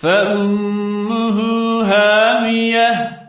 فأمه هامية